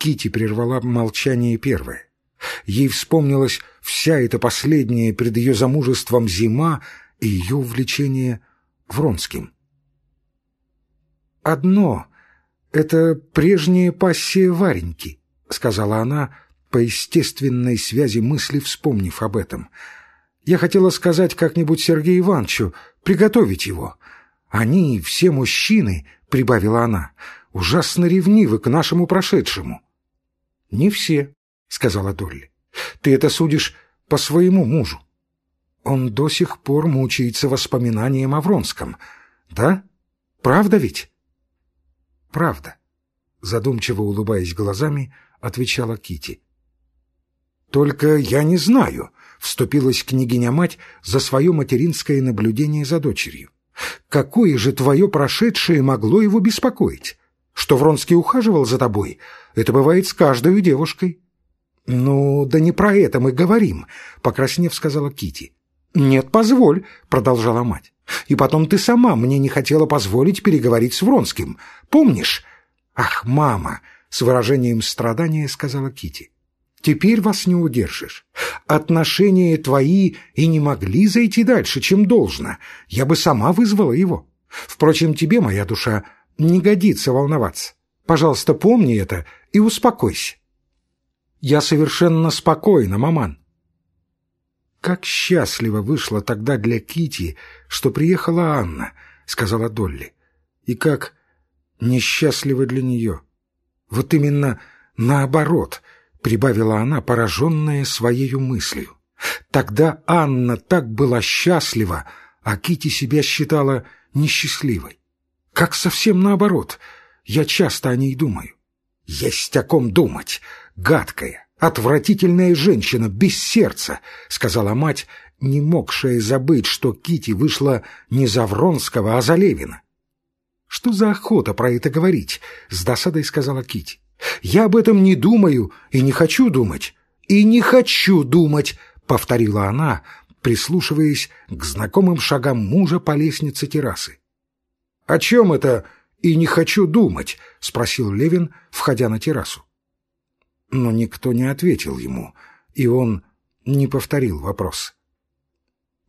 Кити прервала молчание первое. Ей вспомнилась вся эта последняя перед ее замужеством зима и ее увлечение Вронским. «Одно — это прежняя пассия Вареньки», — сказала она, по естественной связи мысли вспомнив об этом. «Я хотела сказать как-нибудь Сергею Ивановичу, приготовить его. Они, все мужчины, — прибавила она, — ужасно ревнивы к нашему прошедшему». «Не все», — сказала Долли. «Ты это судишь по своему мужу. Он до сих пор мучается воспоминанием о Вронском. Да? Правда ведь?» «Правда», — задумчиво улыбаясь глазами, отвечала Кити. «Только я не знаю», — вступилась княгиня-мать за свое материнское наблюдение за дочерью. «Какое же твое прошедшее могло его беспокоить? Что Вронский ухаживал за тобой, это бывает с каждой девушкой. Ну, да не про это мы говорим, покраснев сказала Кити. Нет, позволь, продолжала мать. И потом ты сама мне не хотела позволить переговорить с Вронским. Помнишь? Ах, мама, с выражением страдания сказала Кити. Теперь вас не удержишь. Отношения твои и не могли зайти дальше, чем должно. Я бы сама вызвала его. Впрочем, тебе, моя душа, не годится волноваться. Пожалуйста, помни это и успокойся. Я совершенно спокойна, маман. Как счастливо вышло тогда для Кити, что приехала Анна, сказала Долли. И как несчастливо для нее. Вот именно наоборот, прибавила она, пораженная своей мыслью. Тогда Анна так была счастлива, а Кити себя считала несчастливой. Как совсем наоборот — я часто о ней думаю. Есть о ком думать. Гадкая, отвратительная женщина, без сердца, сказала мать, не могшая забыть, что Кити вышла не за Вронского, а за Левина. Что за охота про это говорить? С досадой сказала Кити. Я об этом не думаю и не хочу думать. И не хочу думать, повторила она, прислушиваясь к знакомым шагам мужа по лестнице террасы. О чем это и не хочу думать», — спросил Левин, входя на террасу. Но никто не ответил ему, и он не повторил вопрос.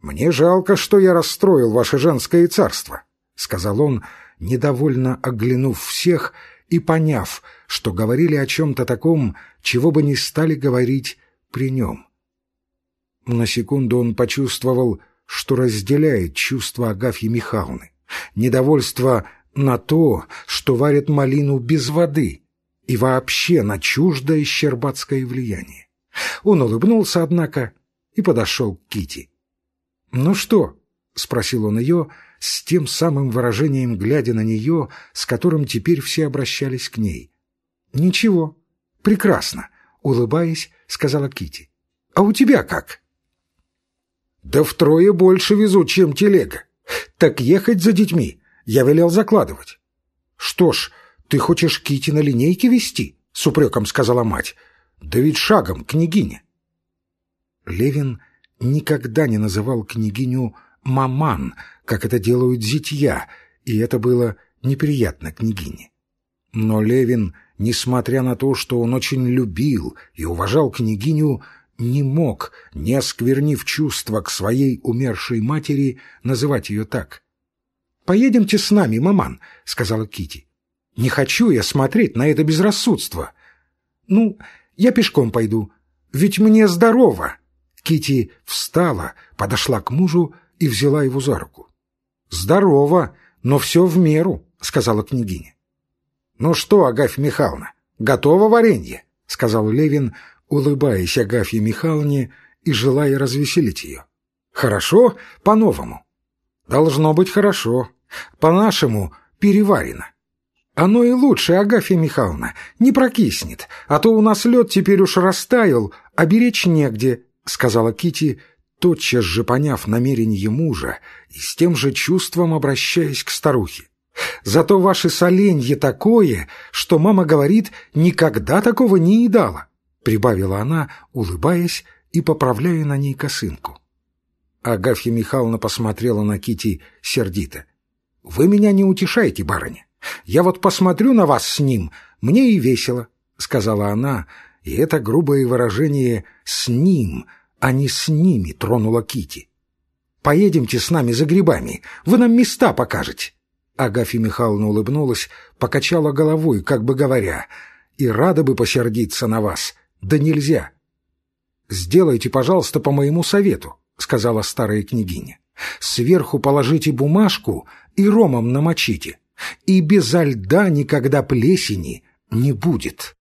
«Мне жалко, что я расстроил ваше женское царство», — сказал он, недовольно оглянув всех и поняв, что говорили о чем-то таком, чего бы не стали говорить при нем. На секунду он почувствовал, что разделяет чувства Агафьи Михайловны, недовольство на то, что варят малину без воды, и вообще на чуждое щербатское влияние. Он улыбнулся, однако, и подошел к Кити. «Ну что?» — спросил он ее, с тем самым выражением, глядя на нее, с которым теперь все обращались к ней. «Ничего. Прекрасно», — улыбаясь, сказала Кити. «А у тебя как?» «Да втрое больше везут, чем телега. Так ехать за детьми я велел закладывать. Что ж, ты хочешь Кити на линейке вести? С упреком сказала мать. Да ведь шагом, княгиня. Левин никогда не называл княгиню «маман», как это делают зятья, и это было неприятно княгине. Но Левин, несмотря на то, что он очень любил и уважал княгиню, не мог, не осквернив чувства к своей умершей матери, называть ее так. «Поедемте с нами, маман», — сказала Кити. «Не хочу я смотреть на это безрассудство». «Ну, я пешком пойду, ведь мне здорово». Кити встала, подошла к мужу и взяла его за руку. «Здорово, но все в меру», — сказала княгиня. «Ну что, Агафья Михайловна, готово варенье?» — сказал Левин, улыбаясь Агафье Михайловне и желая развеселить ее. «Хорошо, по-новому». Должно быть хорошо. По-нашему переварено. Оно и лучше, Агафья Михайловна, не прокиснет, а то у нас лед теперь уж растаял, а беречь негде, — сказала Кити, тотчас же поняв намерение мужа и с тем же чувством обращаясь к старухе. Зато ваше соленье такое, что мама говорит, никогда такого не едала, — прибавила она, улыбаясь и поправляя на ней косынку. Агафья Михайловна посмотрела на Кити сердито. «Вы меня не утешаете, барыня. Я вот посмотрю на вас с ним, мне и весело», — сказала она, и это грубое выражение «с ним», а не «с ними» тронула Кити. «Поедемте с нами за грибами, вы нам места покажете». Агафья Михайловна улыбнулась, покачала головой, как бы говоря, «И рада бы посердиться на вас, да нельзя». «Сделайте, пожалуйста, по моему совету», — сказала старая княгиня. «Сверху положите бумажку и ромом намочите, и безо льда никогда плесени не будет».